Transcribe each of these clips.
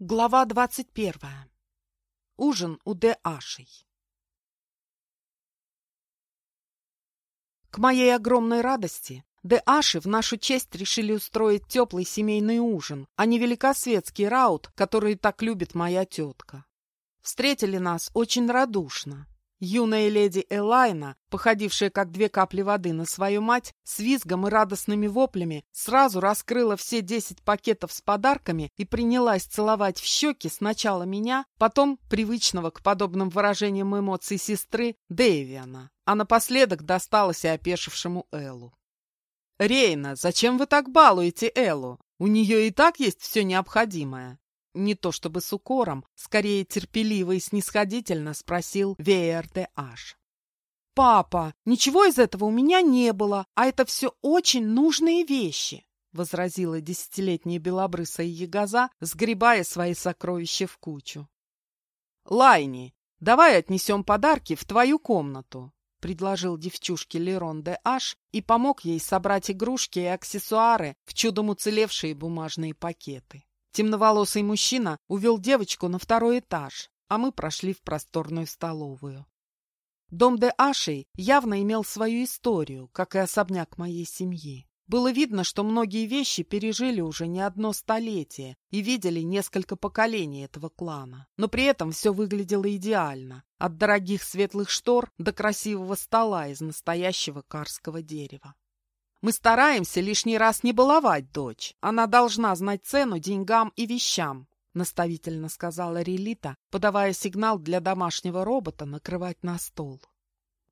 Глава двадцать первая. Ужин у Д. Ашей. К моей огромной радости, Д. Аши в нашу честь решили устроить теплый семейный ужин, а не великосветский раут, который так любит моя тетка. Встретили нас очень радушно. Юная леди Элайна, походившая как две капли воды на свою мать, с визгом и радостными воплями сразу раскрыла все десять пакетов с подарками и принялась целовать в щеки сначала меня, потом привычного к подобным выражениям эмоций сестры Дэвиана, а напоследок досталась и опешившему Эллу. «Рейна, зачем вы так балуете Эллу? У нее и так есть все необходимое. Не то чтобы с укором, скорее терпеливо и снисходительно спросил Аш. «Папа, ничего из этого у меня не было, а это все очень нужные вещи», возразила десятилетняя белобрысая ягоза, сгребая свои сокровища в кучу. «Лайни, давай отнесем подарки в твою комнату», предложил девчушке Лерон де Аш и помог ей собрать игрушки и аксессуары в чудом уцелевшие бумажные пакеты. Темноволосый мужчина увел девочку на второй этаж, а мы прошли в просторную столовую. Дом де Ашей явно имел свою историю, как и особняк моей семьи. Было видно, что многие вещи пережили уже не одно столетие и видели несколько поколений этого клана. Но при этом все выглядело идеально, от дорогих светлых штор до красивого стола из настоящего карского дерева. Мы стараемся лишний раз не баловать дочь. Она должна знать цену деньгам и вещам, наставительно сказала Релита, подавая сигнал для домашнего робота накрывать на стол.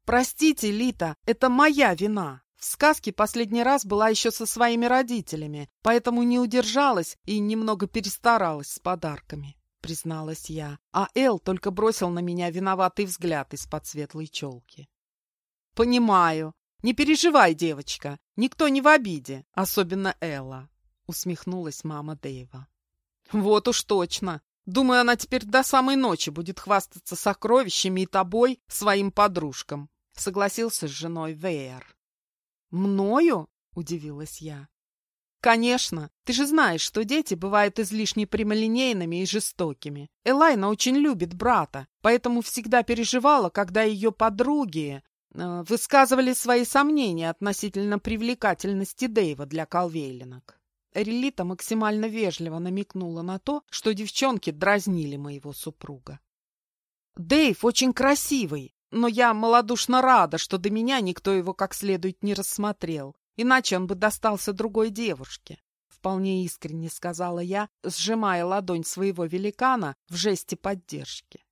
Простите, Лита, это моя вина. В сказке последний раз была еще со своими родителями, поэтому не удержалась и немного перестаралась с подарками, призналась я. А Эл только бросил на меня виноватый взгляд из-под светлой челки. «Понимаю. «Не переживай, девочка, никто не в обиде, особенно Элла», — усмехнулась мама Дэйва. «Вот уж точно. Думаю, она теперь до самой ночи будет хвастаться сокровищами и тобой, своим подружкам», — согласился с женой Вейер. «Мною?» — удивилась я. «Конечно. Ты же знаешь, что дети бывают излишне прямолинейными и жестокими. Элайна очень любит брата, поэтому всегда переживала, когда ее подруги высказывали свои сомнения относительно привлекательности Дэйва для колвейлинок. Релита максимально вежливо намекнула на то, что девчонки дразнили моего супруга. «Дэйв очень красивый, но я малодушно рада, что до меня никто его как следует не рассмотрел, иначе он бы достался другой девушке», — вполне искренне сказала я, сжимая ладонь своего великана в жесте поддержки.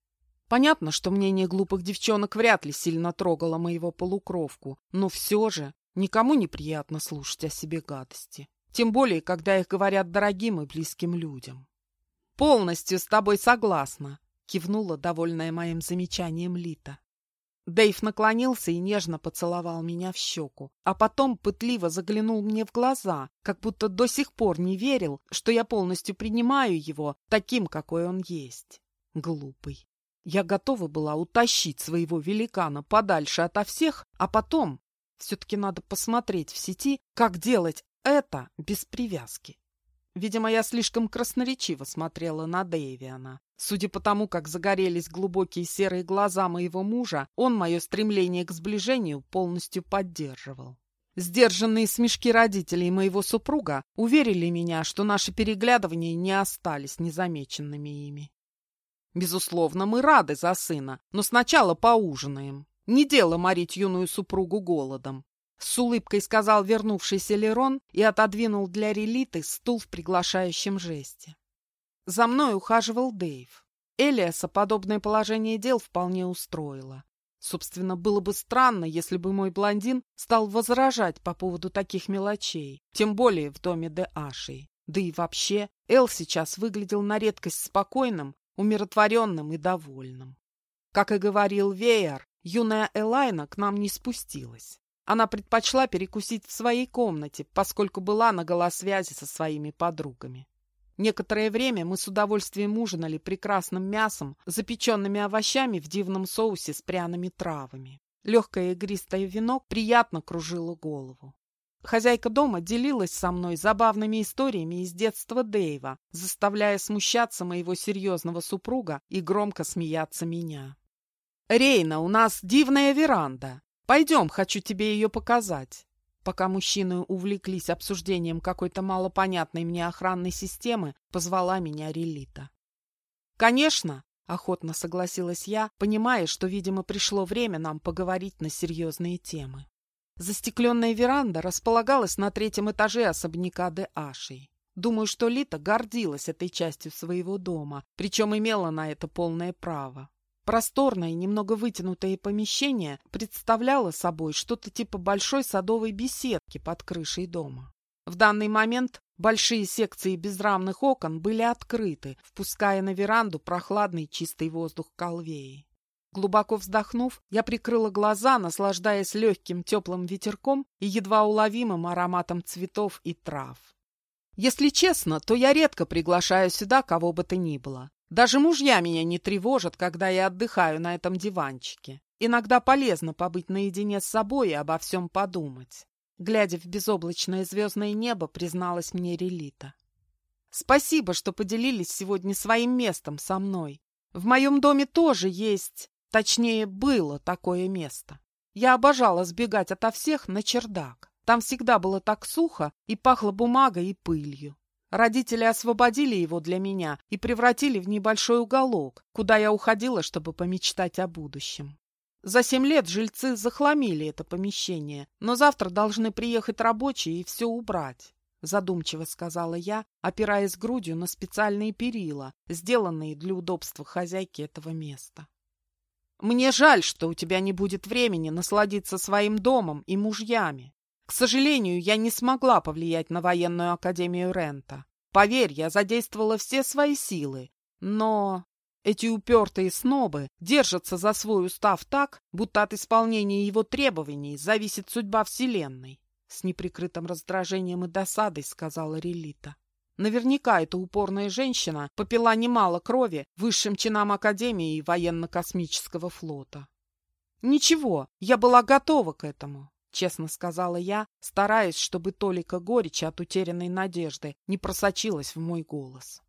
Понятно, что мнение глупых девчонок вряд ли сильно трогало моего полукровку, но все же никому неприятно слушать о себе гадости. Тем более, когда их говорят дорогим и близким людям. «Полностью с тобой согласна», — кивнула, довольная моим замечанием Лита. Дэйв наклонился и нежно поцеловал меня в щеку, а потом пытливо заглянул мне в глаза, как будто до сих пор не верил, что я полностью принимаю его таким, какой он есть. Глупый. Я готова была утащить своего великана подальше ото всех, а потом все-таки надо посмотреть в сети, как делать это без привязки. Видимо, я слишком красноречиво смотрела на Дэвиана. Судя по тому, как загорелись глубокие серые глаза моего мужа, он мое стремление к сближению полностью поддерживал. Сдержанные смешки родителей моего супруга уверили меня, что наши переглядывания не остались незамеченными ими. Безусловно, мы рады за сына, но сначала поужинаем. Не дело морить юную супругу голодом. С улыбкой сказал вернувшийся Лерон и отодвинул для Релиты стул в приглашающем жесте. За мной ухаживал Дэйв. Элиаса подобное положение дел вполне устроило. Собственно, было бы странно, если бы мой блондин стал возражать по поводу таких мелочей, тем более в доме Де Ашей. Да и вообще, Эл сейчас выглядел на редкость спокойным умиротворенным и довольным. Как и говорил Веер, юная Элайна к нам не спустилась. Она предпочла перекусить в своей комнате, поскольку была на голосвязи со своими подругами. Некоторое время мы с удовольствием ужинали прекрасным мясом, запеченными овощами в дивном соусе с пряными травами. Легкое игристое вино приятно кружило голову. Хозяйка дома делилась со мной забавными историями из детства Дэйва, заставляя смущаться моего серьезного супруга и громко смеяться меня. «Рейна, у нас дивная веранда. Пойдем, хочу тебе ее показать». Пока мужчины увлеклись обсуждением какой-то малопонятной мне охранной системы, позвала меня Релита. «Конечно!» — охотно согласилась я, понимая, что, видимо, пришло время нам поговорить на серьезные темы. Застекленная веранда располагалась на третьем этаже особняка де Ашей. Думаю, что Лита гордилась этой частью своего дома, причем имела на это полное право. Просторное, немного вытянутое помещение представляло собой что-то типа большой садовой беседки под крышей дома. В данный момент большие секции безрамных окон были открыты, впуская на веранду прохладный чистый воздух Колвеи. Глубоко вздохнув, я прикрыла глаза, наслаждаясь легким теплым ветерком и едва уловимым ароматом цветов и трав. Если честно, то я редко приглашаю сюда кого бы то ни было. Даже мужья меня не тревожат, когда я отдыхаю на этом диванчике. Иногда полезно побыть наедине с собой и обо всем подумать. Глядя в безоблачное звездное небо, призналась мне Релита. «Спасибо, что поделились сегодня своим местом со мной. В моем доме тоже есть Точнее, было такое место. Я обожала сбегать ото всех на чердак. Там всегда было так сухо и пахло бумагой и пылью. Родители освободили его для меня и превратили в небольшой уголок, куда я уходила, чтобы помечтать о будущем. За семь лет жильцы захламили это помещение, но завтра должны приехать рабочие и все убрать. Задумчиво сказала я, опираясь грудью на специальные перила, сделанные для удобства хозяйки этого места. Мне жаль, что у тебя не будет времени насладиться своим домом и мужьями. К сожалению, я не смогла повлиять на военную академию Рента. Поверь, я задействовала все свои силы, но эти упертые снобы держатся за свой устав так, будто от исполнения его требований зависит судьба Вселенной. С неприкрытым раздражением и досадой сказала Релита. Наверняка эта упорная женщина попила немало крови высшим чинам Академии и военно-космического флота. «Ничего, я была готова к этому», — честно сказала я, стараясь, чтобы толика горечи от утерянной надежды не просочилась в мой голос.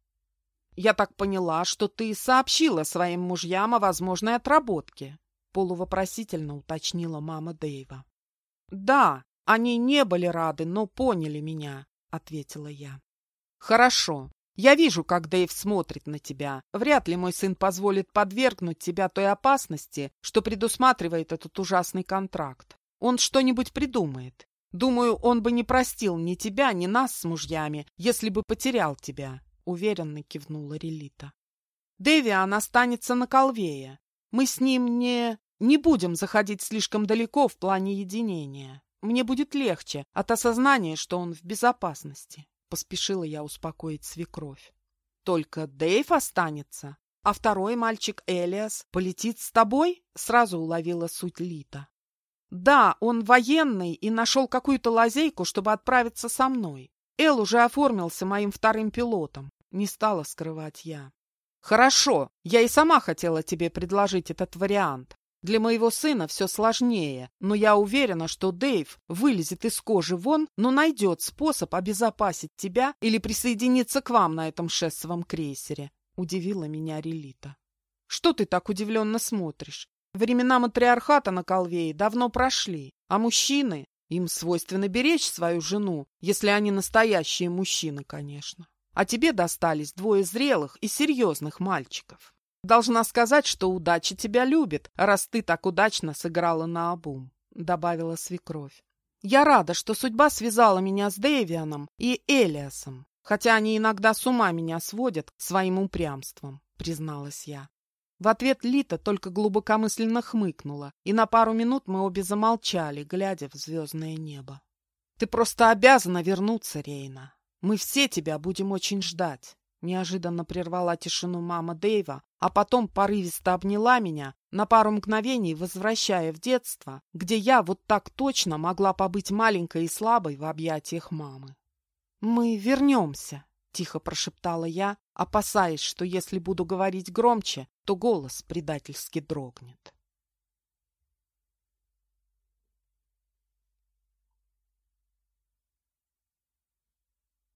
«Я так поняла, что ты сообщила своим мужьям о возможной отработке», — полувопросительно уточнила мама Дэйва. «Да, они не были рады, но поняли меня», — ответила я. «Хорошо. Я вижу, как Дэйв смотрит на тебя. Вряд ли мой сын позволит подвергнуть тебя той опасности, что предусматривает этот ужасный контракт. Он что-нибудь придумает. Думаю, он бы не простил ни тебя, ни нас с мужьями, если бы потерял тебя», — уверенно кивнула Релита. «Дэвиан останется на Колвее. Мы с ним не... не будем заходить слишком далеко в плане единения. Мне будет легче от осознания, что он в безопасности». Поспешила я успокоить свекровь. Только Дэйв останется, а второй мальчик Элиас полетит с тобой? Сразу уловила суть Лита. Да, он военный и нашел какую-то лазейку, чтобы отправиться со мной. Эл уже оформился моим вторым пилотом. Не стала скрывать я. Хорошо, я и сама хотела тебе предложить этот вариант. Для моего сына все сложнее, но я уверена, что Дэйв вылезет из кожи вон, но найдет способ обезопасить тебя или присоединиться к вам на этом шессовом крейсере», — удивила меня Релита. «Что ты так удивленно смотришь? Времена матриархата на Колвее давно прошли, а мужчины, им свойственно беречь свою жену, если они настоящие мужчины, конечно. А тебе достались двое зрелых и серьезных мальчиков. Должна сказать, что удача тебя любит, раз ты так удачно сыграла на обум», — добавила свекровь. «Я рада, что судьба связала меня с Дэвианом и Элиасом, хотя они иногда с ума меня сводят своим упрямством», — призналась я. В ответ Лита только глубокомысленно хмыкнула, и на пару минут мы обе замолчали, глядя в звездное небо. «Ты просто обязана вернуться, Рейна. Мы все тебя будем очень ждать. Неожиданно прервала тишину мама Дэйва, а потом порывисто обняла меня, на пару мгновений возвращая в детство, где я вот так точно могла побыть маленькой и слабой в объятиях мамы. «Мы вернемся», — тихо прошептала я, опасаясь, что если буду говорить громче, то голос предательски дрогнет.